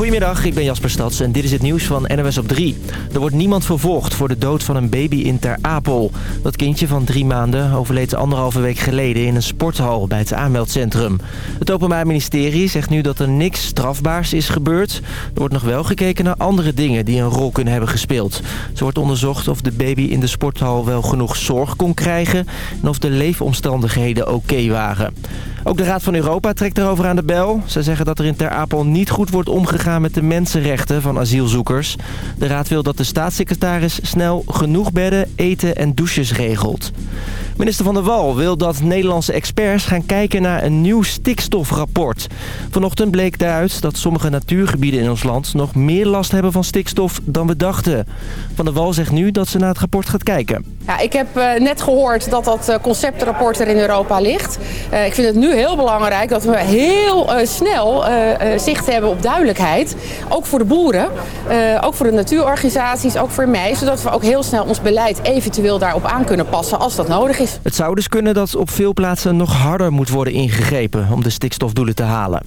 Goedemiddag, ik ben Jasper Stads en dit is het nieuws van NOS op 3. Er wordt niemand vervolgd voor de dood van een baby in Ter Apel. Dat kindje van drie maanden overleed anderhalve week geleden in een sporthal bij het aanmeldcentrum. Het Openbaar Ministerie zegt nu dat er niks strafbaars is gebeurd. Er wordt nog wel gekeken naar andere dingen die een rol kunnen hebben gespeeld. Zo wordt onderzocht of de baby in de sporthal wel genoeg zorg kon krijgen... en of de leefomstandigheden oké waren. Ook de Raad van Europa trekt erover aan de bel. Ze zeggen dat er in Ter Apel niet goed wordt omgegaan met de mensenrechten van asielzoekers. De Raad wil dat de staatssecretaris snel genoeg bedden, eten en douches regelt. Minister Van der Wal wil dat Nederlandse experts gaan kijken naar een nieuw stikstofrapport. Vanochtend bleek daaruit dat sommige natuurgebieden in ons land nog meer last hebben van stikstof dan we dachten. Van der Wal zegt nu dat ze naar het rapport gaat kijken. Ja, ik heb uh, net gehoord dat dat uh, conceptrapport er in Europa ligt. Uh, ik vind het nu heel belangrijk dat we heel snel zicht hebben op duidelijkheid. Ook voor de boeren, ook voor de natuurorganisaties, ook voor mij. Zodat we ook heel snel ons beleid eventueel daarop aan kunnen passen als dat nodig is. Het zou dus kunnen dat op veel plaatsen nog harder moet worden ingegrepen om de stikstofdoelen te halen.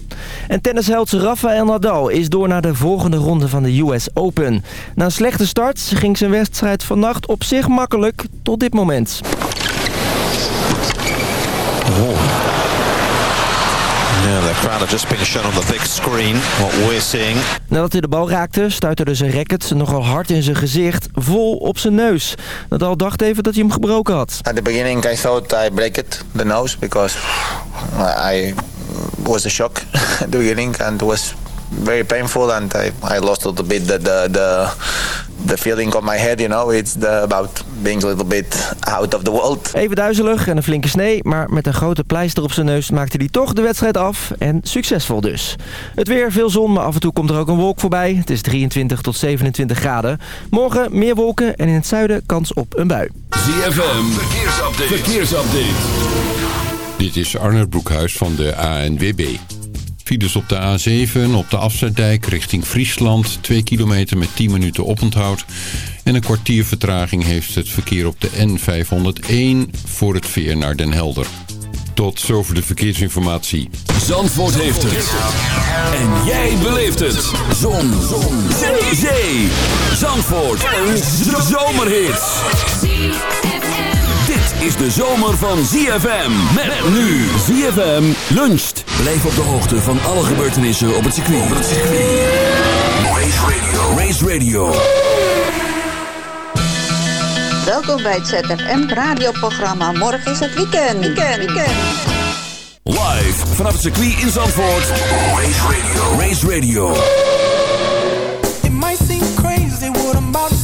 En tennisheld Rafael Nadal is door naar de volgende ronde van de US Open. Na een slechte start ging zijn wedstrijd vannacht op zich makkelijk tot dit moment. Oh. Yeah, the crowd are just being shown on the big screen what we're seeing. Nadat hij de bal raakte, stuiterde zijn racket nogal hard in zijn gezicht, vol op zijn neus. Nadal dacht even dat hij hem gebroken had. At the beginning I thought I break it, the nose, because I was a shock at the beginning and was very painful and I, I lost a little bit the, the, the, the feeling on my head, you know. It's the, about being a little bit out of the world. Even duizelig en een flinke snee, maar met een grote pleister op zijn neus maakte hij toch de wedstrijd af. En succesvol dus. Het weer, veel zon, maar af en toe komt er ook een wolk voorbij. Het is 23 tot 27 graden. Morgen meer wolken en in het zuiden kans op een bui. ZFM, verkeersupdate. verkeersupdate. Dit is Arnold Broekhuis van de ANWB. Files op de A7 op de Afsluitdijk richting Friesland. 2 kilometer met 10 minuten oponthoud. En een kwartier vertraging heeft het verkeer op de N501 voor het veer naar Den Helder. Tot zover de verkeersinformatie. Zandvoort heeft het. En jij beleeft het. Zon. Zon. Zee. Zandvoort. Een zomerhit. Is de zomer van ZFM. Met nu ZFM luncht. Blijf op de hoogte van alle gebeurtenissen op het circuit. Op het circuit. Race Radio. Race Radio. Welkom bij het ZFM radioprogramma. Morgen is het weekend. Weekend, weekend. Live vanaf het circuit in Zandvoort. Race Radio. Race Radio. It might seem crazy what I'm about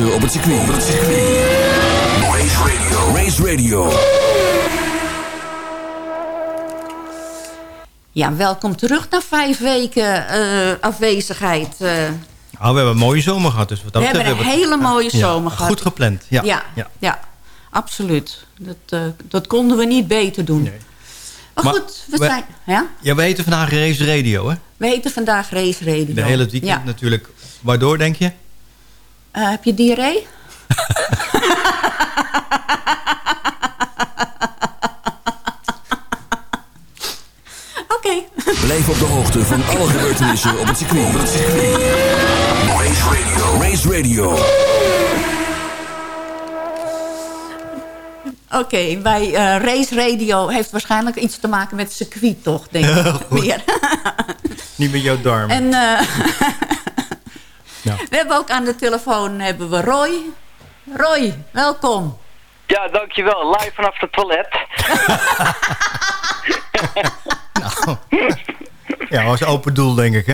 op het circuit. Op het circuit. Race Radio. Race Radio. Ja, welkom terug na vijf weken eh, afwezigheid. eh. Oh, we hebben een mooie zomer gehad. Dus wat dat we hebben een hele mooie Ja, zomer gehad. Goed gepland. Ja. Ja, ja. ja. absoluut. Dat, eh, dat konden we niet beter doen. Maar, Maar goed, we we- zijn... Ja? Ja, we heten vandaag Race Radio, hè? We heten vandaag Race Radio. De hele weekend Ja. natuurlijk. Waardoor, denk je? Eh, heb je diarree? Oké. Blijf op de hoogte van alle gebeurtenissen op het circuit. Op het circuit. Race Radio. Race Radio. Oké, bij eh, Race Radio heeft waarschijnlijk iets te maken met circuit, toch? Denk ik meer. Niet met jouw darmen. En eh, Ja. we hebben ook aan de telefoon hebben we Roy. Roy, welkom. Ja, dankjewel. Live vanaf het toilet. Ja, was open doel, denk ik, hè?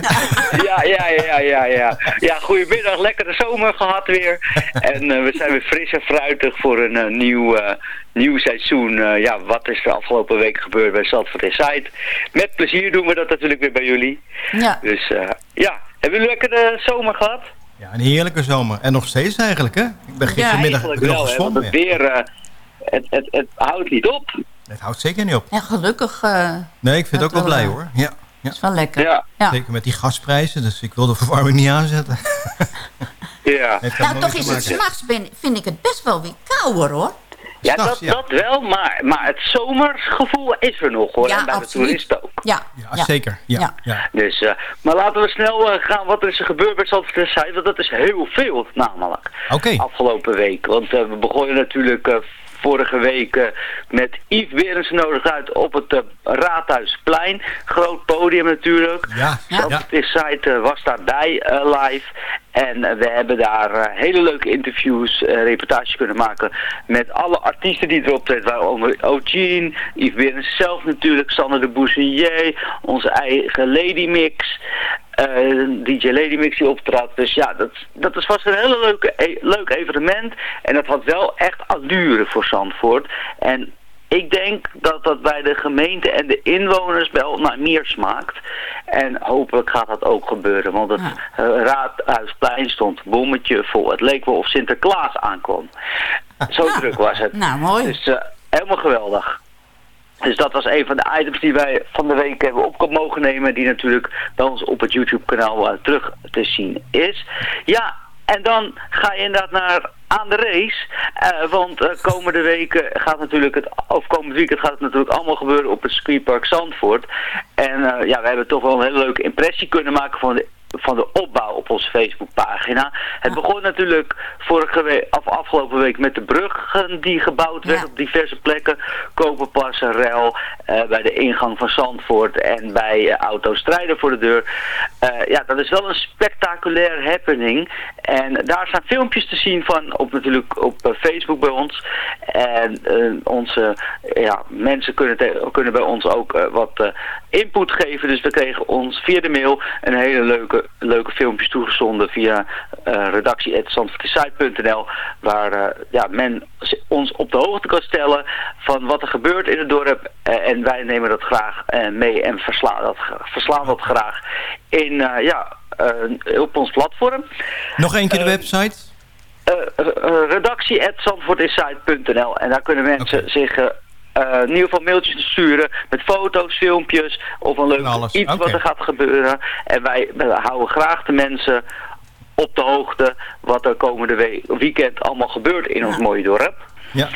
ja, ja, ja, ja, ja. Ja, goedemiddag. Lekkere zomer gehad weer. En eh, we zijn weer fris en fruitig voor een eh, nieuw, eh, nieuw seizoen. Eh, ja, wat is er afgelopen week gebeurd bij Zandvoort Inside? Met plezier doen we dat natuurlijk weer bij jullie. Ja. Dus eh, ja, hebben jullie lekker de zomer gehad? Ja, een heerlijke zomer. En nog steeds eigenlijk, hè? Ik ben gistermiddag eigenlijk nog wel, hè, want gezwommen. het weer, eh, het, het, het houdt niet op. Het houdt zeker niet op. Ja, gelukkig. eh, Nee, ik vind het ook wel blij, hoor. Ja. ja. is wel lekker. Ja. Ja. Zeker met die gasprijzen, dus ik wil de verwarming niet aanzetten. Ja. Nou, toch is het s'nachts vind ik het best wel weer kouder, hoor. Ja, dat, ja. dat wel, maar, maar het zomersgevoel is er nog hoor. Ja, en bij de toeristen ook. Ja, Ja, zeker. Ja. Ja. Ja. Dus, eh, maar laten we snel eh, gaan wat er is gebeurd bij Zandvoort Inside, want dat is heel veel namelijk. Oké. Afgelopen week. Want eh, we begonnen natuurlijk eh, vorige week eh, met Yves Berensen nodig uit op het eh, Raadhuisplein. Groot podium natuurlijk. Ja. Ja. Zandvoort Inside eh, was daarbij live. En we hebben daar hele leuke interviews, reportages kunnen maken met alle artiesten die erop treden. Waaronder O'Gene, Yves Berensen zelf natuurlijk, Sander de Boussier, onze eigen Lady Mix. Eh, DJ Lady Mix die optrad. Dus ja, dat, dat is vast een hele leuke, e- leuk evenement. En dat had wel echt allure voor Zandvoort. En ik denk dat dat bij de gemeente en de inwoners wel naar meer smaakt. En hopelijk gaat dat ook gebeuren. Want het eh, Raadhuisplein stond bommetje vol. Het leek wel of Sinterklaas aankwam. Zo druk was het. Nou, mooi. Dus eh, helemaal geweldig. Dus dat was een van de items die wij van de week hebben op mogen nemen. Die natuurlijk bij ons op het YouTube kanaal eh, terug te zien is. Ja, en dan ga je inderdaad naar aan de race. Eh, want eh, komende weken gaat natuurlijk het, of komend weekend gaat het natuurlijk allemaal gebeuren op het circuitpark Zandvoort. En ja, we hebben toch wel een hele leuke impressie kunnen maken van de van de opbouw op onze Facebookpagina. Het begon natuurlijk vorige week, af, afgelopen week met de bruggen die gebouwd werden Ja. op diverse plekken. Koperpassen, Rel, eh, bij de ingang van Zandvoort en bij eh, Autostrijden voor de deur. Eh, ja, dat is wel een spectaculair happening. En daar zijn filmpjes te zien van, op, natuurlijk op Facebook bij ons. En onze ja, mensen kunnen, kunnen bij ons ook wat input geven. Dus we kregen ons via de mail een hele leuke, leuke filmpjes toegezonden via uh, waar eh, ja, men ons op de hoogte kan stellen van wat er gebeurt in het dorp. Eh, en wij nemen dat graag mee en verslaan dat, verslaan dat graag in, ja, op ons platform. Nog één keer de website. Uh, redactie.zandvoortinsight.nl en daar kunnen mensen zich uh, in ieder geval mailtjes sturen met foto's, filmpjes of een leuk iets wat er gaat gebeuren. En wij, wij houden graag de mensen op de hoogte wat er komende week, weekend allemaal gebeurt in ons mooie dorp. Ja.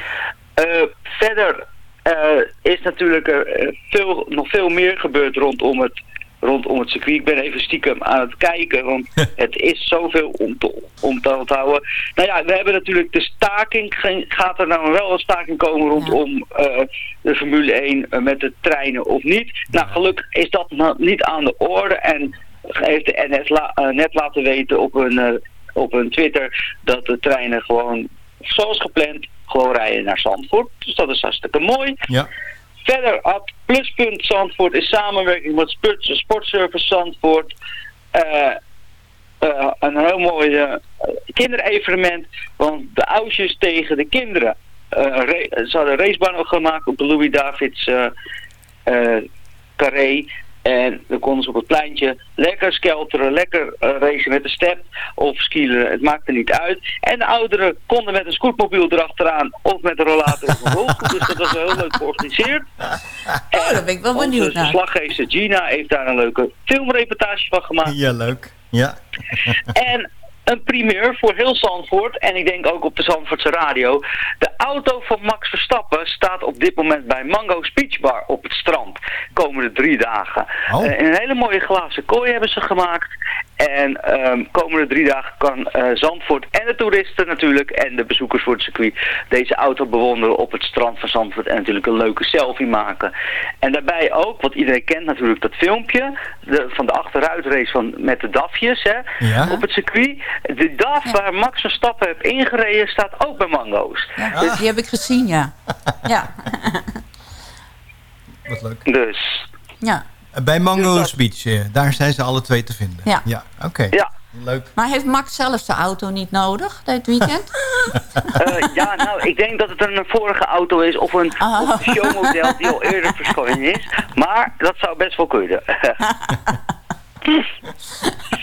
Uh, verder uh, is natuurlijk er uh, veel, nog veel meer gebeurd rondom het, rondom het circuit. Ik ben even stiekem aan het kijken, want het is zoveel om te, om te onthouden. Nou ja, we hebben natuurlijk de staking. Geen- Gaat er nou wel een staking komen rondom uh, de Formule 1 uh, met de treinen of niet? Nou, gelukkig is dat nog niet aan de orde en heeft de NS la, uh, net laten weten op hun, uh, op hun Twitter dat de treinen gewoon zoals gepland gewoon rijden naar Zandvoort. Dus dat is hartstikke mooi. Ja. Verder had Pluspunt Zandvoort in samenwerking met Sport- Sportservice Zandvoort uh, een heel mooi eh, kinderevenement. Want de oudjes tegen de kinderen. Ze hadden een racebaan ook gemaakt op de Louis Davids carré. En dan konden ze op het pleintje lekker skelteren, lekker eh, racen met de step of skileren. Het maakte niet uit. En de ouderen konden met een scootmobiel erachteraan of met een rollator of een rolstoel. Dus dat was heel leuk georganiseerd. Oh, daar ben ik wel benieuwd Onze naar. verslaggever Gina heeft daar een leuke filmreportage van gemaakt. Ja, leuk. Ja. En een primeur voor heel Zandvoort. En ik denk ook op de Zandvoortse radio. De auto van Max Verstappen staat op dit moment bij Mango Speech Bar op het strand. Komende drie dagen. Oh. Eh, een hele mooie glazen kooi hebben ze gemaakt. En ehm, komende drie dagen kan eh, Zandvoort en de toeristen natuurlijk en de bezoekers voor het circuit deze auto bewonderen op het strand van Zandvoort en natuurlijk een leuke selfie maken. En daarbij ook, wat iedereen kent natuurlijk, dat filmpje de, van de achteruitrace van, met de DAFjes hè, Ja. op het circuit. De DAF waar Max Verstappen heeft ingereden staat ook bij Mango's. Ja, die heb ik gezien, ja. Ja, Wat leuk. Dus ja. Bij Mango's Beach, eh, daar zijn ze alle twee te vinden. Ja. Ja, oké. ja, Leuk. Maar heeft Max zelf zijn auto niet nodig dit weekend? Eh, ja, nou, ik denk dat het een vorige auto is of een, Oh. of een showmodel die al eerder verscholen is. Maar dat zou best wel kunnen.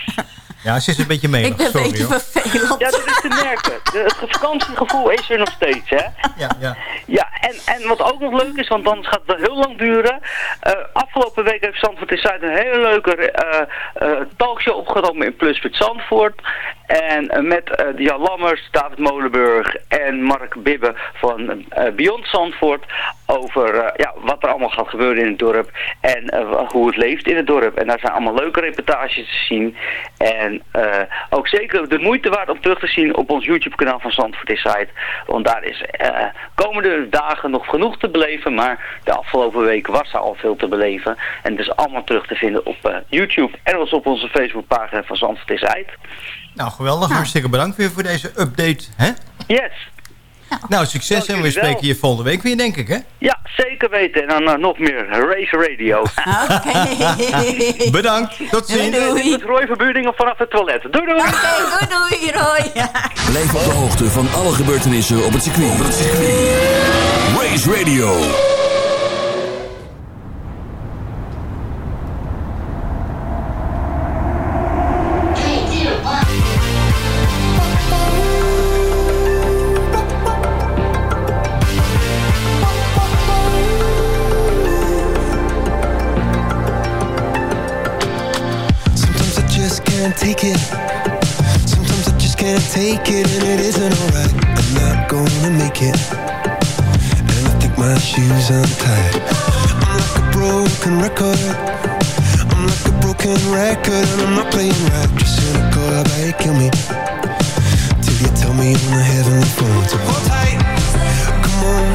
Ja, ze is een beetje melig. ik ben een Sorry, beetje hoor. vervelend. ja, dat is te merken. De, het vakantiegevoel is er nog steeds, hè? Ja, ja. Ja, en, en wat ook nog leuk is, want anders gaat het heel lang duren. Eh, afgelopen week heeft Zandvoort in Zuid een hele leuke eh, eh, talkshow opgenomen in Pluspunt Zandvoort. En met eh, Jan Lammers, David Molenburg en Mark Bibbe van eh Beyond Zandvoort. Over eh, ja, wat er allemaal gaat gebeuren in het dorp en eh, hoe het leeft in het dorp. En daar zijn allemaal leuke reportages te zien. En eh, ook zeker de moeite waard om terug te zien op ons YouTube kanaal van Zandvoort Inside. Want daar is eh, komende dagen nog genoeg te beleven. Maar de afgelopen week was er al veel te beleven. En het is allemaal terug te vinden op eh, YouTube en ons op onze Facebookpagina van Zandvoort Inside. Nou, geweldig. Hartstikke bedankt weer voor deze update. Hè? Yes! Nou, succes en we spreken je volgende week weer, denk ik, hè? Ja, zeker weten. En dan eh, nog meer Race Radio. Oké. Bedankt. Tot Doei, ziens. doei. Met Roy Verbuurdingen vanaf het toilet. Doei doei! Oké, doei doei, Roy. Blijf op de hoogte van alle gebeurtenissen op het circuit. Op het circuit. Race Radio. Can't take it. Sometimes I just can't take it, and it isn't alright. I'm not gonna make it. And I think my shoes untied. I'm like a broken record. I'm like a broken record, and I'm not playing right. Just cynical, how about you kill me? Till you tell me on the heavenly phone to hold tight. Come on,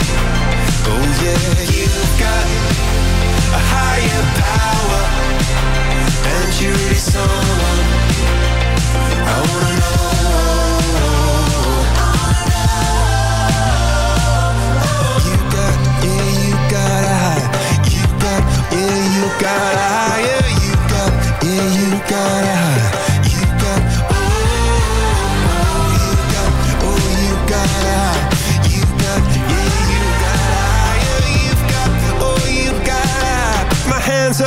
Oh yeah, you've got a higher power, and you're I wanna know. You got, yeah, you got. You got, yeah, you got a higher. You got, hands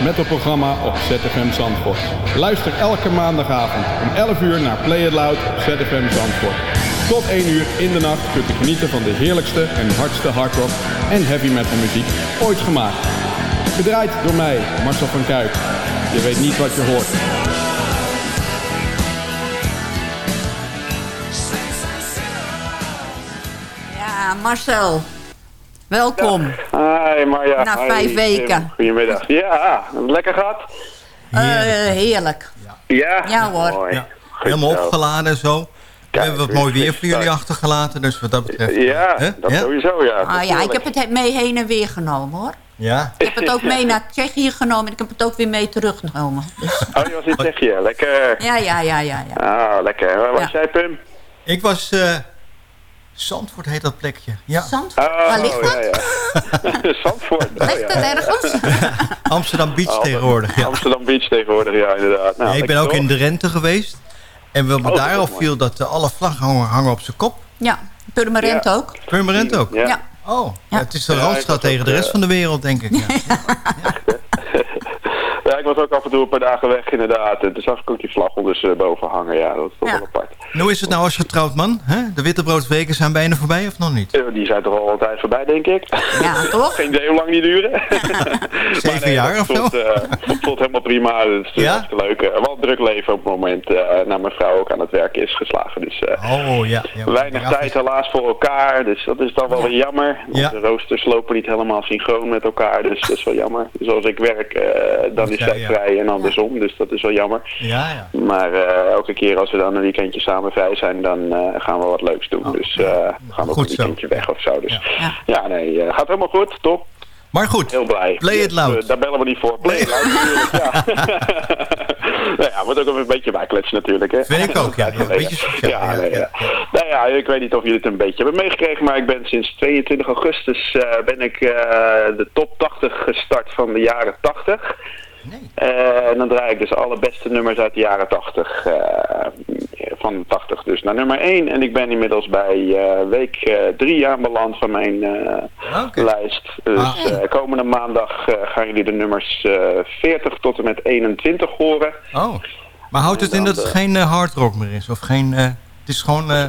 Het metalprogramma op ZFM Zandvoort. Luister elke maandagavond om 11 uur naar Play It Loud op ZFM Zandvoort. Tot 1 uur in de nacht kunt u genieten van de heerlijkste en hardste hardrock en heavy metal muziek ooit gemaakt. Gedraaid door mij, Marcel van Kuijk. Je weet niet wat je hoort. Ja, Marcel. Welkom. Marja. Na Hi, vijf weken. Tim. Goedemiddag. Ja, lekker gehad? Eh, heerlijk. Ja? Ja, hoor. Mooi. Ja. Helemaal opgeladen en zo. We hebben wat mooi weer voor jullie achtergelaten, dus wat dat betreft... Ja, Hè? dat Ja? sowieso, ja. Ah, ja, ik heb het mee heen en weer genomen, hoor. Ja. Ik heb het ook mee naar Tsjechië genomen en ik heb het ook weer mee teruggenomen. Dus, Oh, je was in Tsjechië. Lekker. ja, ja, ja, ja. ja. Ah, lekker. Waar was Ja. jij, Pim? Ik was... eh Zandvoort heet dat plekje. Ja. Zandvoort? Oh, Waar ligt dat? Ja, ja. Zandvoort. Oh, Ligt ja. het ergens? Amsterdam Beach Oh, tegenwoordig. Ja. Amsterdam Beach tegenwoordig, ja, inderdaad. Nou, Ja, ik ben ook in de Rente geweest. En wat me Oh, daar dat is opviel, viel dat eh, alle vlaggen hangen, hangen op zijn kop. Ja, Purmerend Ja. ook. Purmerend ook. Ja. Ja. Oh, ja, het is de Ja, ik randstad was tegen ook, de rest eh, van de wereld, denk ik. Ja. Ja, was ook af en toe een paar dagen weg, inderdaad. En toen zag ik ook die vlag ondersteboven hangen. Ja, dat is toch Ja. wel apart. En hoe is het nou als getrouwd man? Hè? De wittebroodweken zijn bijna voorbij of nog niet? Eh, Die zijn toch al een tijd voorbij, denk ik. Ja, toch? Geen idee hoe lang die duren. Zeven Maar nee, jaar dat of zo? voelt, eh, dat voelt helemaal prima. Het is Ja? hartstikke leuk. Eh, wel druk leven op het moment. eh naar mijn vrouw ook aan het werk is geslagen. Dus eh, Oh, ja. ja weinig ja, tijd helaas voor elkaar. Dus dat is dan wel weer jammer. Ja. De roosters lopen niet helemaal synchroon met elkaar. Dus dat is wel jammer. Dus als ik werk, eh, dan is Ja, zij ja. Vrij en andersom. Dus dat is wel jammer. Ja, ja. Maar eh, elke keer als we dan een weekendje samen vrij zijn, dan eh, gaan we wat leuks doen. Dus eh, gaan we ook Oh. Een zo. weekendje weg of zo. Dus Ja. ja, nee, eh, gaat helemaal goed. Top. Maar goed, Heel blij. Play it loud. Dus, daar bellen we niet voor. Play it loud natuurlijk, ja. nou ja, moet ook even een beetje bijkletsen natuurlijk. Hè. Vind ik ook, ja. Ja, een beetje Ja, nee, ja, ja. Nou ja, ik weet niet of jullie het een beetje hebben meegekregen, maar ik ben sinds 22 augustus eh, ben ik eh, de top 80 gestart van de jaren 80. Eh, en dan draai ik dus alle beste nummers uit de jaren 80. eh, van 80 dus naar nummer 1. En ik ben inmiddels bij eh, week 3 aanbeland van mijn eh, Oké. lijst. Dus Ah. eh, komende maandag eh, gaan jullie de nummers eh 40 tot en met 21 horen. Oh. Maar houdt het in dat het geen eh, hard rock meer is? Of geen... eh, het is gewoon eh,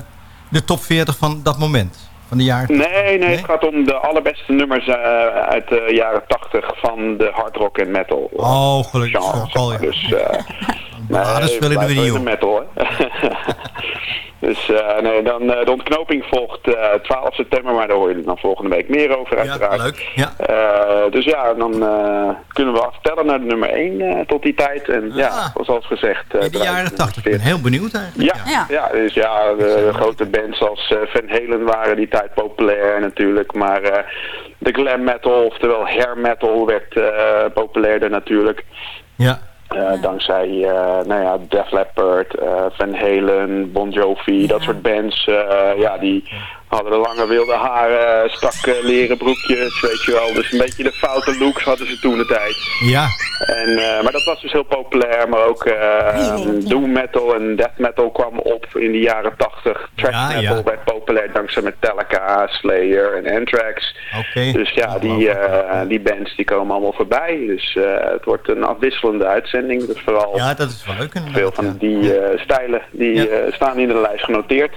de top 40 van dat moment? Van de jaren... Nee, nee, het gaat om de allerbeste nummers eh, uit de jaren 80 van de hard rock en metal. Oh, gelukkig. genre, ja. Dus, eh Ballades willen we blijf niet, wel in joh. de metal, hè. dus eh, nee, dan eh, de ontknoping volgt eh 12 september, maar daar hoor je dan volgende week meer over Ja, uiteraard. leuk. Ja. Eh, dus ja, dan eh, kunnen we aftellen naar de nummer 1 tot die tijd. En ja, zoals gezegd... eh, In de jaren 80. Ik ben heel benieuwd eigenlijk. ja, ja. dus ja, de grote bands als eh, Van Halen waren die tijd populair natuurlijk. Maar eh, de glam metal, oftewel hair metal, werd eh, populairder natuurlijk. Ja. Eh, dankzij uh, nou ja, Def Leppard, uh, Van Halen, Bon Jovi, dat soort bands. Ja, die hadden de lange wilde haren, strak leren broekjes, weet je wel. Dus een beetje de foute looks hadden ze toen de tijd. Ja. En, uh, maar dat was dus heel populair. Maar ook doom metal en death metal kwam op in de jaren 80. Thrash ja, metal ja. werd populair dankzij Metallica, Slayer en Anthrax. Okay. Dus ja, die, uh, die bands die komen allemaal voorbij. Dus uh, het wordt een afwisselende uitzending. Dus vooral ja, dat is wel leuk veel van die uh, stijlen die ja. staan in de lijst genoteerd.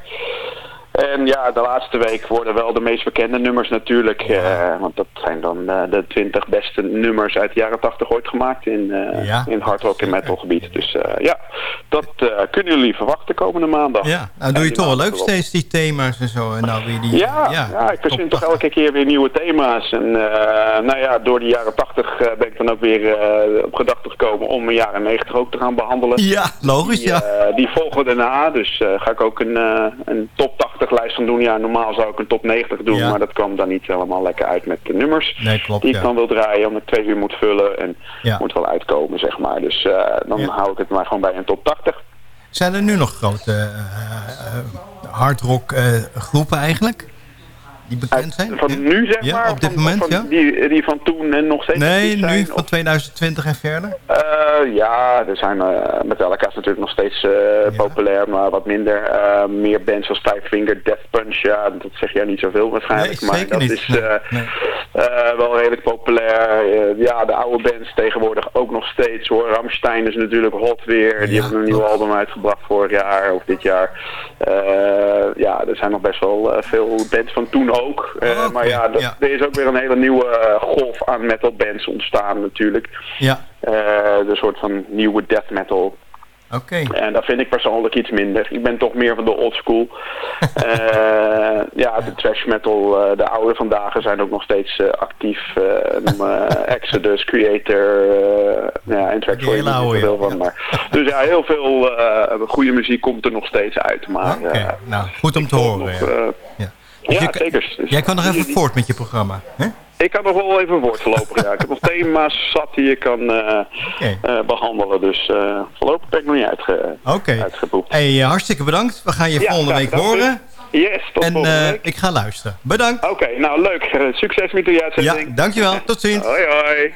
En ja, de laatste week worden wel de meest bekende nummers natuurlijk. eh, want dat zijn dan eh, de 20 beste nummers uit de jaren 80 ooit gemaakt in, eh Ja. in hard rock en metal gebied. Dus ja, dat kunnen jullie verwachten komende maandag. Ja, nou doe je toch wel leuk steeds die thema's en zo. En nou weer die, Ja, ja, ik verzin toch elke keer weer nieuwe thema's. En nou ja, door de jaren 80 eh, ben ik dan ook weer op gedachten gekomen om de jaren 90 ook te gaan behandelen. Ja, logisch, die, ja. die volgen daarna, dus ga ik ook een, een top 80 lijst van doen. Ja, normaal zou ik een top 90 doen, Ja. maar dat kwam dan niet helemaal lekker uit met de nummers. Nee, klopt, die ik ja. dan wil draaien, omdat ik twee uur moet vullen en Ja. moet wel uitkomen, zeg maar. Dus eh, dan hou ik het maar gewoon bij een top 80. Zijn er nu nog grote eh, eh, hardrock groepen eigenlijk? Die bekend zijn? Van nu, zeg maar? op dit van, moment, van ja. Die, die van toen en nog steeds Nee, zijn, nu van 2020 en verder? Eh, ja, er zijn uh, Metallica is natuurlijk nog steeds uh, populair, maar wat minder. Meer bands als Five Finger, Death Punch, ja, dat zeg jij niet zoveel waarschijnlijk. Nee, maar dat niet. is Nee, nee. wel redelijk populair. ja, de oude bands tegenwoordig ook nog steeds hoor. Ramstein is natuurlijk hot weer. Die Ja, hebben een nieuw album uitgebracht vorig jaar of dit jaar. ja, er zijn nog best wel veel bands van toen ook. Oh, Maar ja, dat, ja. er is ook weer een hele nieuwe golf aan metal bands ontstaan natuurlijk. Ja. Uh, de soort van nieuwe death metal. Oké. Okay. En dat vind ik persoonlijk iets minder. Ik ben toch meer van de old school. uh, ja, de trash metal, de oude vandaag zijn ook nog steeds actief. Exodus, Creator, ja, en Track Heel veel van. Maar, dus ja, heel veel goede muziek komt er nog steeds uit. Maar, okay. nou, goed om te horen. Nog, ja. Ja. Zeker. Dus jij kan nog even voort met je programma, hè? Ik kan nog wel even voortlopen, ja. Ik heb nog thema's zat die je kan uh, okay. uh, behandelen. Dus uh, voorlopig ben ik nog niet uitge okay. uitgeboekt. Hey, hartstikke bedankt. We gaan je ja, volgende week horen. Yes, tot en, volgende week. ik ga luisteren. Bedankt. Oké, okay, nou leuk. Succes met de uitzending. Ja, dankjewel. Tot ziens. Hoi, hoi.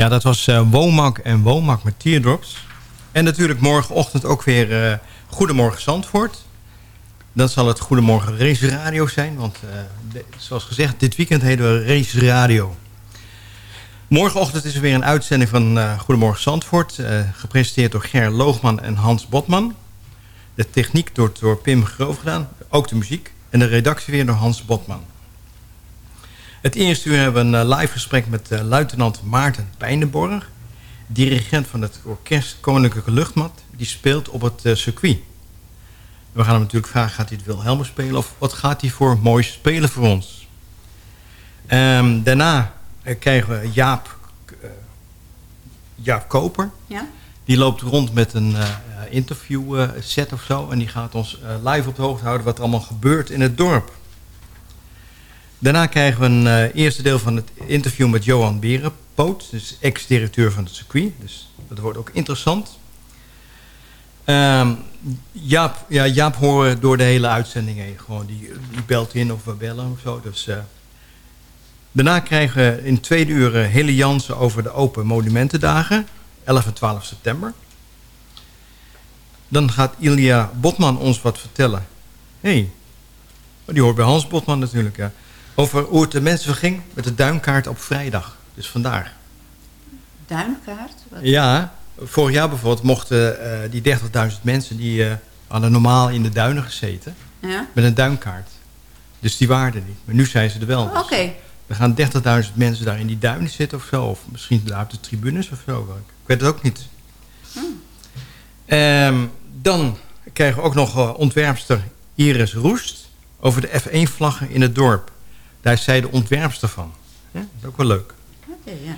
Ja, dat was uh, Womak en Womak met Teardrops. En natuurlijk morgenochtend ook weer uh, Goedemorgen Zandvoort. Dat zal het Goedemorgen Race Radio zijn. Want uh, zoals gezegd, dit weekend heden we Race Radio. Morgenochtend is er weer een uitzending van Goedemorgen Zandvoort. gepresenteerd door Ger Loogman en Hans Botman. De techniek door, door Pim Groof gedaan. Ook de muziek. En de redactie weer door Hans Botman. Het eerste uur hebben we een live gesprek met luitenant Maarten Pijnenborg dirigent van het orkest Koninklijke Luchtmacht... die speelt op het uh, circuit. We gaan hem natuurlijk vragen, gaat hij het Wilhelmus spelen... of wat gaat hij voor moois spelen voor ons? Um, daarna uh, krijgen we Jaap, uh, Jaap Koper. Ja? Die loopt rond met een interview set of zo... en die gaat ons live op de hoogte houden... wat er allemaal gebeurt in het dorp. Daarna krijgen we een eerste deel van het interview met Johan Beren dus ex-directeur van het circuit. Dus dat wordt ook interessant. Um, Jaap, ja, Jaap horen door de hele uitzending heen. Gewoon die, die belt in of we bellen of zo. Dus, uh, daarna krijgen we in tweede uur uh, Hille Jansen over de Open Monumentendagen. 11 en 12 september. Dan gaat Ilja Botman ons wat vertellen. Hey, die hoort bij Hans Botman natuurlijk. Ja. Over hoe het de mensen ging met de duimkaart op vrijdag. Dus vandaar. Duinkaart? Ja, vorig jaar bijvoorbeeld mochten uh, die 30.000 mensen... die uh, hadden normaal in de duinen gezeten ja? met een duinkaart. Dus die waren er niet. Maar nu zijn ze er wel. Oh, Oké. Okay. Er gaan 30.000 mensen daar in die duinen zitten of zo. Of misschien daar op de tribunes of zo. Ik weet het ook niet. Hmm. Um, dan krijgen we ook nog ontwerpster Iris Roest... over de F1-vlaggen in het dorp. Daar is zij de ontwerpster van. Ja, dat is ook wel leuk. Okay, ja.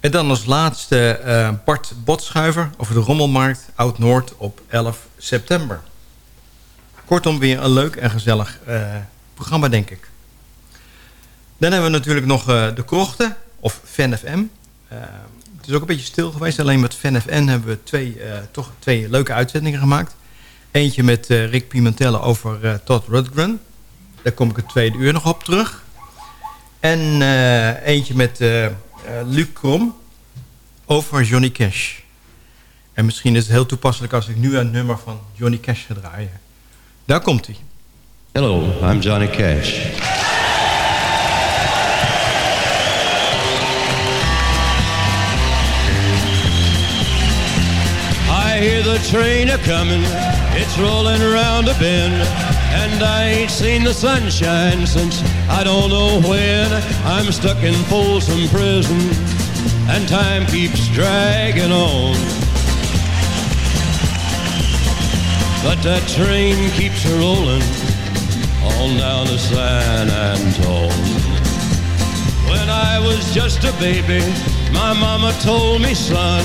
En dan als laatste uh, Bart Botschuiver over de Rommelmarkt Oud-Noord op 11 september. Kortom weer een leuk en gezellig uh, programma, denk ik. Dan hebben we natuurlijk nog uh, de krochten, of FanFM. het is ook een beetje stil geweest. Alleen met FanFM hebben we twee, toch twee leuke uitzendingen gemaakt. Eentje met Rick Pimentel over Todd Rudgren. Daar kom ik het tweede uur nog op terug. En uh, eentje met uh, uh, Luc Krom over Johnny Cash. En misschien is het heel toepasselijk als ik nu een nummer van Johnny Cash ga draaien. Daar komt hij. Hello, I'm Johnny Cash. I hear the train a-coming, it's rolling around a bend. And I ain't seen the sunshine since I don't know when. I'm stuck in Folsom Prison, and time keeps dragging on. But that train keeps rolling on down to San Antone. When I was just a baby, my mama told me, son,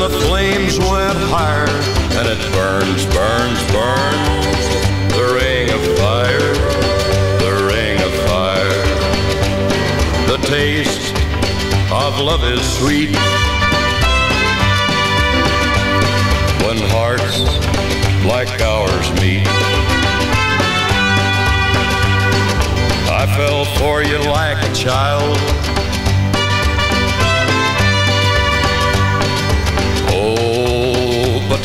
the flames went higher. And it burns, burns, burns. The ring of fire, the ring of fire. The taste of love is sweet. When hearts like ours meet. I fell for you like a child.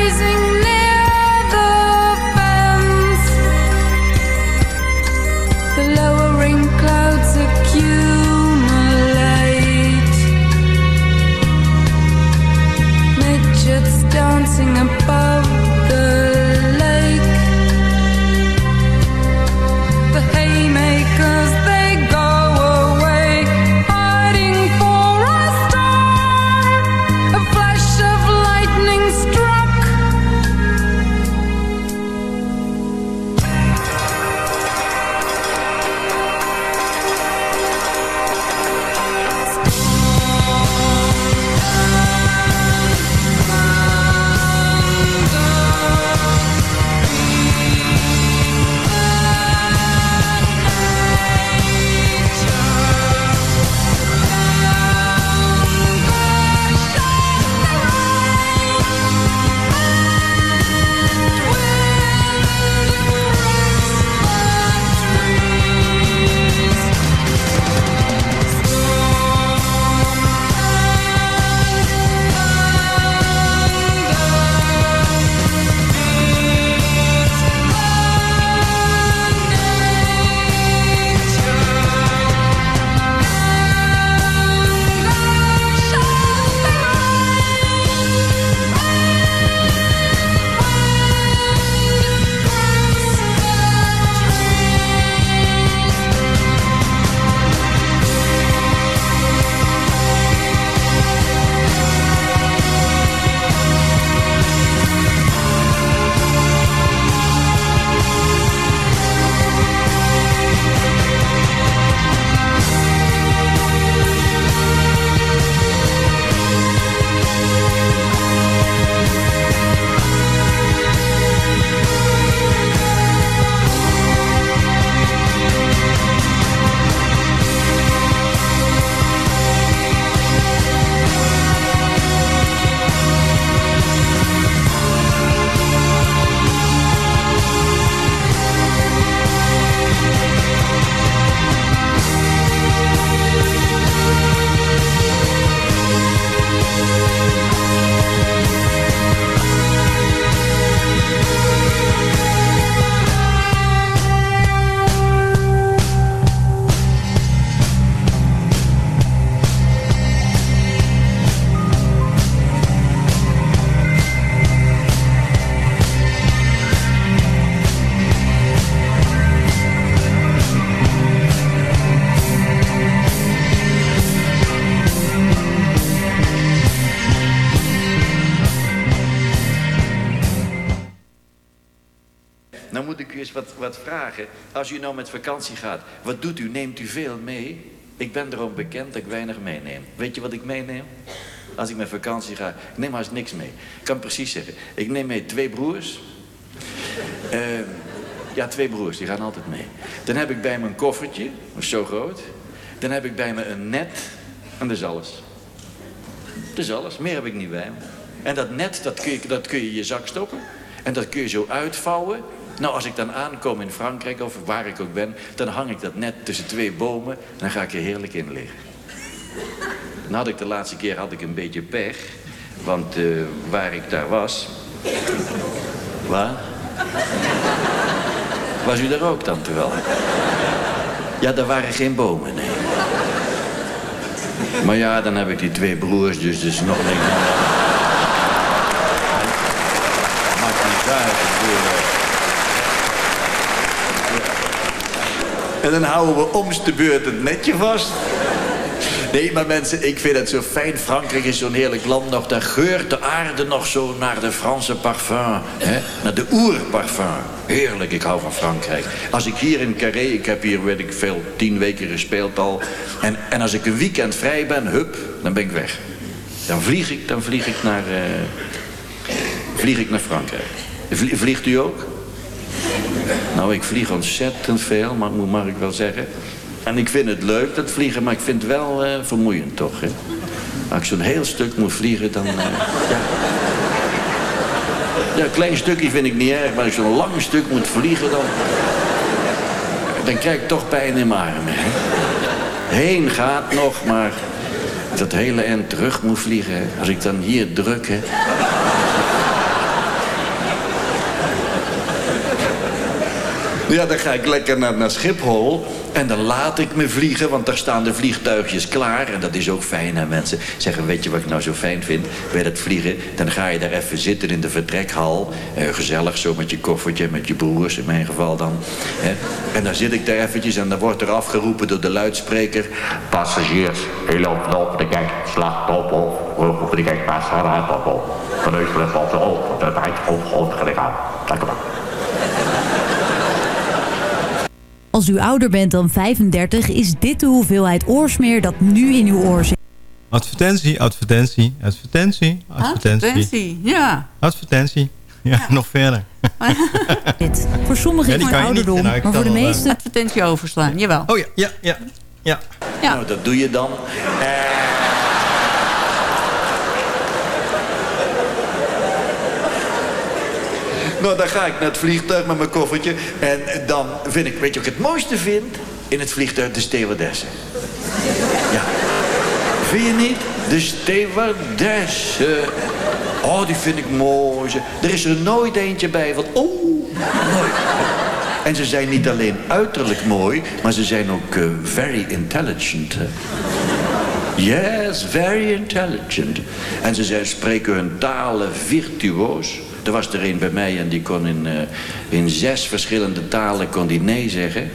rising Als u nou met vakantie gaat, wat doet u? Neemt u veel mee? Ik ben erom bekend dat ik weinig meeneem. Weet je wat ik meeneem? Als ik met vakantie ga, ik neem haast niks mee. Ik kan precies zeggen. Ik neem mee twee broers. Eh, ja, twee broers, die gaan altijd mee. Dan heb ik bij me een koffertje, is zo groot. Dan heb ik bij me een net en dat is alles. Dat is alles, meer heb ik niet bij me. En dat net, dat kun je, dat kun je in je zak stoppen. En dat kun je zo uitvouwen. Nou, als ik dan aankom in Frankrijk of waar ik ook ben... dan hang ik dat net tussen twee bomen en dan ga ik er heerlijk in liggen. Nou had ik de laatste keer had ik een beetje pech. Want eh, waar ik daar was... Waar? Was u daar ook dan terwijl? Ja, daar waren geen bomen, nee. Maar ja, dan heb ik die twee broers, dus dus nog niks. Maakt niet uit. ik bedoel, eh. En dan houden we omst de beurt het netje vast. Nee, maar mensen, ik vind het zo fijn. Frankrijk is zo'n heerlijk land nog. Daar geurt de aarde nog zo naar de Franse parfum. Hè? Naar de oerparfum. Heerlijk, ik hou van Frankrijk. Als ik hier in Carré, ik heb hier, weet ik veel, tien weken gespeeld al. En, en als ik een weekend vrij ben, hup, dan ben ik weg. Dan vlieg ik, dan vlieg ik naar, eh, vlieg ik naar Frankrijk. Vlie- Vliegt u ook? Nou, ik vlieg ontzettend veel, maar mag ik wel zeggen. En ik vind het leuk, dat vliegen, maar ik vind het wel eh, vermoeiend toch. Hè? Als ik zo'n heel stuk moet vliegen, dan... eh, ja. ja, een klein stukje vind ik niet erg, maar als ik zo'n lang stuk moet vliegen, dan... Dan krijg ik toch pijn in mijn armen. Hè? Heen gaat nog, maar dat hele eind terug moet vliegen. Als ik dan hier druk, hè. Ja, dan ga ik lekker naar, Schiphol. En dan laat ik me vliegen, want daar staan de vliegtuigjes klaar. En dat is ook fijn, hè, mensen. Zeggen, weet je wat ik nou zo fijn vind? Bij dat vliegen, dan ga je daar even zitten in de vertrekhal. Eh, gezellig, zo met je koffertje, met je broers in mijn geval dan. En dan zit ik daar eventjes en dan wordt er afgeroepen door de luidspreker. Passagiers, heel op de kijk, slagtop op. Op de kijk, passagiers op. Verneuselen op de op. De tijd op, op, gedaan. Lekker maar. Als u ouder bent dan 35 is dit de hoeveelheid oorsmeer dat nu in uw oor zit. Advertentie, advertentie, advertentie, advertentie. Advertentie, ja. Advertentie. Ja, nog verder. Dit. Voor sommigen Ja, is die het niet. ouderdom, Nou, maar voor de meeste... Advertentie overslaan, jawel. Oh ja, ja, ja. ja. Nou, dat doe je dan. Eh. Nou, dan ga ik naar het vliegtuig met mijn koffertje. En dan vind ik, weet je wat ik het mooiste vind? In het vliegtuig de stewardessen. Ja. Vind je niet? De stewardessen. Oh, die vind ik mooi. Er is er nooit eentje bij van, oh, nooit. En ze zijn niet alleen uiterlijk mooi, maar ze zijn ook eh, very intelligent. Yes, very intelligent. En ze zijn, spreken hun talen virtuoos. Er was er een bij mij en die kon in, eh, in zes verschillende talen kon die nee zeggen.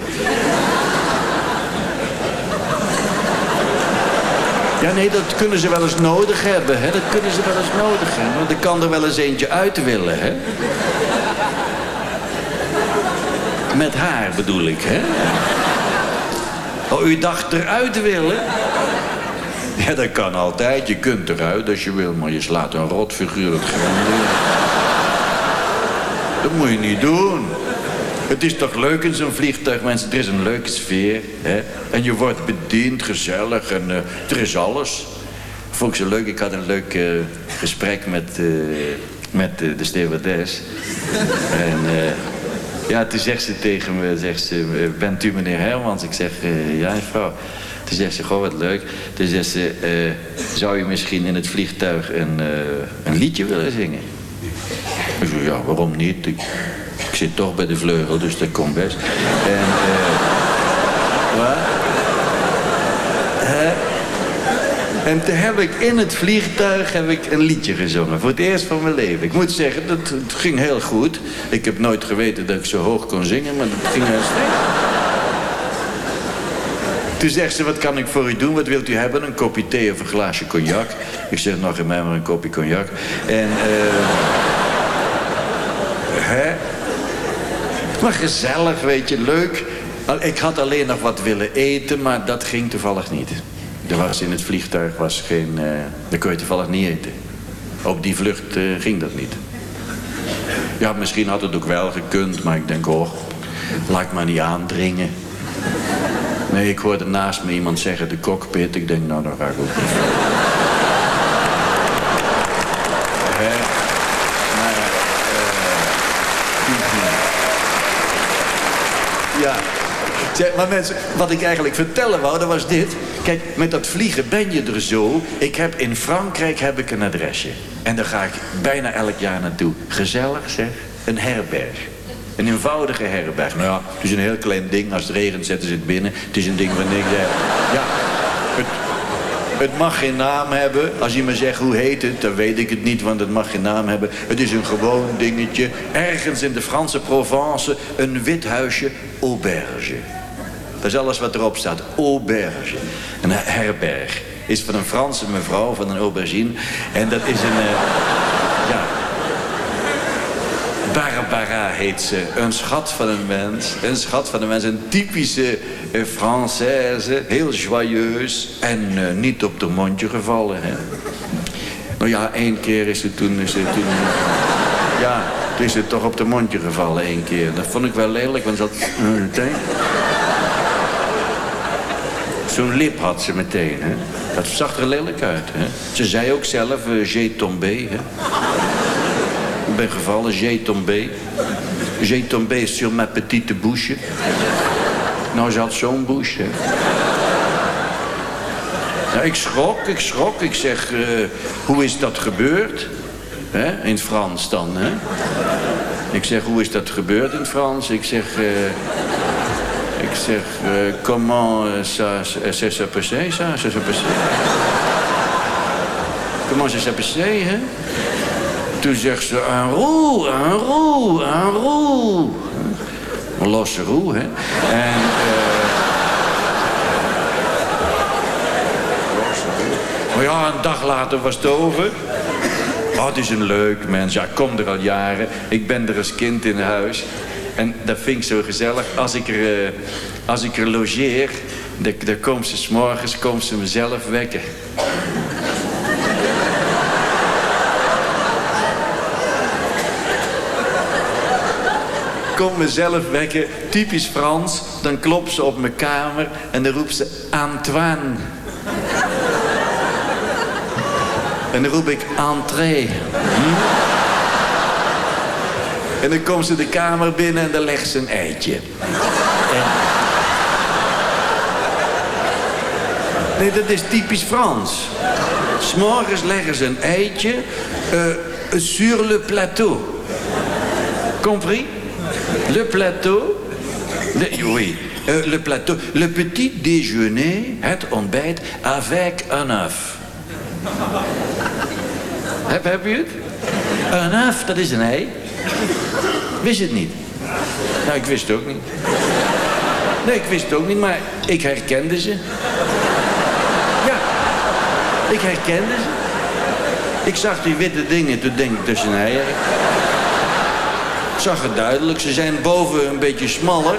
Ja, nee, dat kunnen ze wel eens nodig hebben, hè. Dat kunnen ze wel eens nodig hebben. Want er kan er wel eens eentje uit willen, hè. Met haar bedoel ik, hè. Oh, u dacht eruit willen? Ja, dat kan altijd. Je kunt eruit als je wil, maar je slaat een rotfiguur het in. Dat moet je niet doen. Het is toch leuk in zo'n vliegtuig, mensen. Er is een leuke sfeer. Hè? En je wordt bediend, gezellig. En eh, er is alles. Vond ik zo leuk. Ik had een leuk eh, gesprek met, eh, met de stewardess. en ja, toen zegt ze tegen me, zegt ze, bent u meneer Hermans? Ik zeg, ja mevrouw. Toen zegt ze, goh wat leuk. Toen zegt ze, zou je misschien in het vliegtuig een, een liedje willen zingen? Ja, waarom niet? Ik, ik zit toch bij de vleugel, dus dat komt best. En, eh, wat? En toen heb ik in het vliegtuig heb ik een liedje gezongen. Voor het eerst van mijn leven. Ik moet zeggen, dat, het ging heel goed. Ik heb nooit geweten dat ik zo hoog kon zingen, maar dat ging heel slecht. Toen zegt ze, wat kan ik voor u doen? Wat wilt u hebben? Een kopje thee of een glaasje cognac? Ik zeg, nog in mij maar een kopje cognac. En, eh... hè? Maar gezellig, weet je, leuk. Ik had alleen nog wat willen eten, maar dat ging toevallig niet. Er was in het vliegtuig was geen... daar kon je toevallig niet eten. Op die vlucht eh, ging dat niet. Ja, misschien had het ook wel gekund, maar ik denk, oh, laat ik maar niet aandringen. Nee, ik hoorde naast me iemand zeggen, de cockpit. Ik denk, nou, dan ga ik ook niet. Hè? Maar, eh, Ja. Maar mensen, wat ik eigenlijk vertellen wou, dat was dit. Kijk, met dat vliegen ben je er zo. Ik heb in Frankrijk heb ik een adresje. En daar ga ik bijna elk jaar naartoe. Gezellig zeg, een herberg. Een eenvoudige herberg. Nou ja, het is een heel klein ding. Als het regent zetten ze het binnen. Het is een ding van niks. Ja, het, het mag geen naam hebben. Als je me zegt hoe heet het, dan weet ik het niet, want het mag geen naam hebben. Het is een gewoon dingetje. Ergens in de Franse Provence een wit huisje, auberge. Dat is alles wat erop staat. Auberge. Een herberg. Is van een Franse mevrouw, van een aubergine. En dat is een... eh, ja, Barbara heet ze. Een schat van een mens. Een schat van een mens. Een typische eh, Française. Heel joyeus. En eh, niet op de mondje gevallen. Hè. Nou ja, één keer is ze toen... Is toen ja, toen is ze toch op de mondje gevallen één keer. Dat vond ik wel lelijk, want ze had... eh, Zo'n lip had ze meteen, hè. Dat zag er lelijk uit, hè. Ze zei ook zelf, uh, j'ai tombé, hè. Ik ben gevallen, j'ai tombé. J'ai tombé sur ma petite bouche. Nou, ze had zo'n bouche. Ja, ik schrok, ik schrok. Ik zeg, eh, hoe is dat gebeurd? Hè? In het Frans dan, hè? Ik zeg, hoe is dat gebeurd in het Frans? Ik zeg... eh, ik zeg, eh, comment ça, ça s'est passé, ça, ça s'est passé? Comment ça passé, hè? Toen zegt ze, een roe, een roe, een roe. Een losse roe, hè? En, eh... Maar ja, een dag later was het over. Oh, is een leuk mens. Ja, ik kom er al jaren. Ik ben er als kind in huis. En dat vind ik zo gezellig. Als ik er, eh, als ik er logeer, dan, komt ze s'morgens komt ze mezelf wekken. Komt mezelf wekken, typisch Frans. Dan klopt ze op mijn kamer en dan roept ze Antoine. En dan roep ik entree. Hm? En dan komt ze de kamer binnen en dan legt ze een eitje. En... Nee, dat is typisch Frans. S'morgens leggen ze een eitje eh, sur le plateau. Compris? Le plateau. Le, oui, euh, le plateau. Le petit déjeuner, het ontbijt, avec un œuf. Heb, heb je het? Een œuf, dat is een ei. Wist het niet? Nou, ik wist het ook niet. Nee, ik wist het ook niet, maar ik herkende ze. Ja, ik herkende ze. Ik zag die witte dingen, toen denk ik, een ei. Ik zag het duidelijk, ze zijn boven een beetje smaller.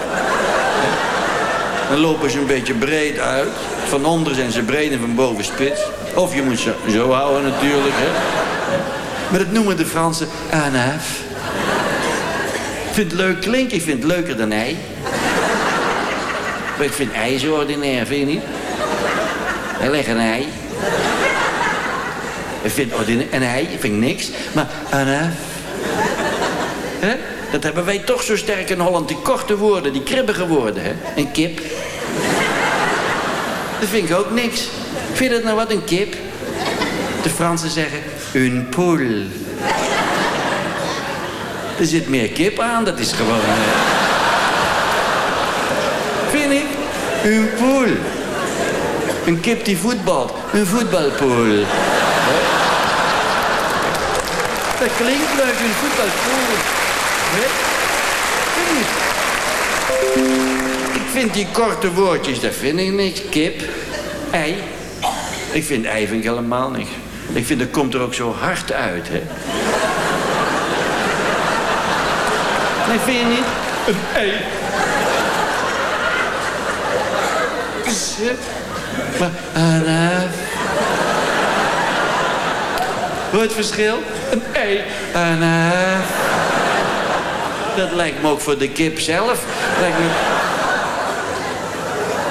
Dan lopen ze een beetje breed uit. Van onder zijn ze breed en van boven spits. Of je moet ze zo houden natuurlijk, hè. Maar dat noemen de Fransen. Ik vind het leuk klinken, ik vind het leuker dan ei. Maar ik vind ei zo ordinair, vind je niet? Hij legt een ei. Ik vind ordinair, een ei, ik vind niks. Maar. Hè? Dat hebben wij toch zo sterk in Holland, die korte woorden, die kribbige woorden, hè? Een kip. Dat vind ik ook niks. Vind je dat nou wat, een kip? De Fransen zeggen, een poule. Er zit meer kip aan, dat is gewoon... eh, Vind ik? Een poule. Een kip die voetbalt. Een voetbalpool. Hè? Dat klinkt leuk, een voetbalpool. Hè? Vind je? Ik vind die korte woordjes, dat vind ik niks. Kip, ei. Ik vind ei vind ik helemaal niks. Ik vind dat komt er ook zo hard uit, hè. Nee, vind je niet? Een ei. Zit. Maar, een, eh, Hoor je het verschil? Een ei. Een, eh, Dat lijkt me ook voor de kip zelf. Lijkt me...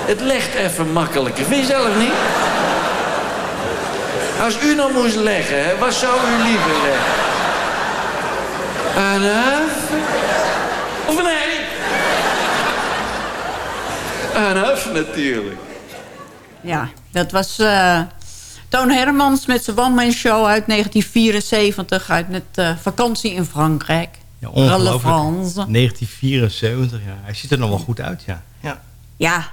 Het legt even makkelijker. Vind je zelf niet? Als u nou moest leggen, hè, wat zou u liever leggen? Een? Of een ei? Een œuf natuurlijk. Ja, dat was eh, Toon Hermans met zijn one-man show uit 1974... uit met eh, vakantie in Frankrijk. Ja, ongelooflijk. France. 1974, ja. Hij ziet er nog wel goed uit, ja. Ja, Ja,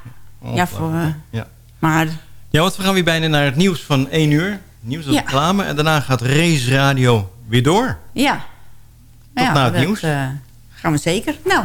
ja voor, eh, ja. maar Ja, want we gaan weer bijna naar het nieuws van 1 uur. Nieuws en Ja. reclame. En daarna gaat Race Radio weer door. ja. Tot ja, na het dat, nieuws. Gaan we zeker. Nou,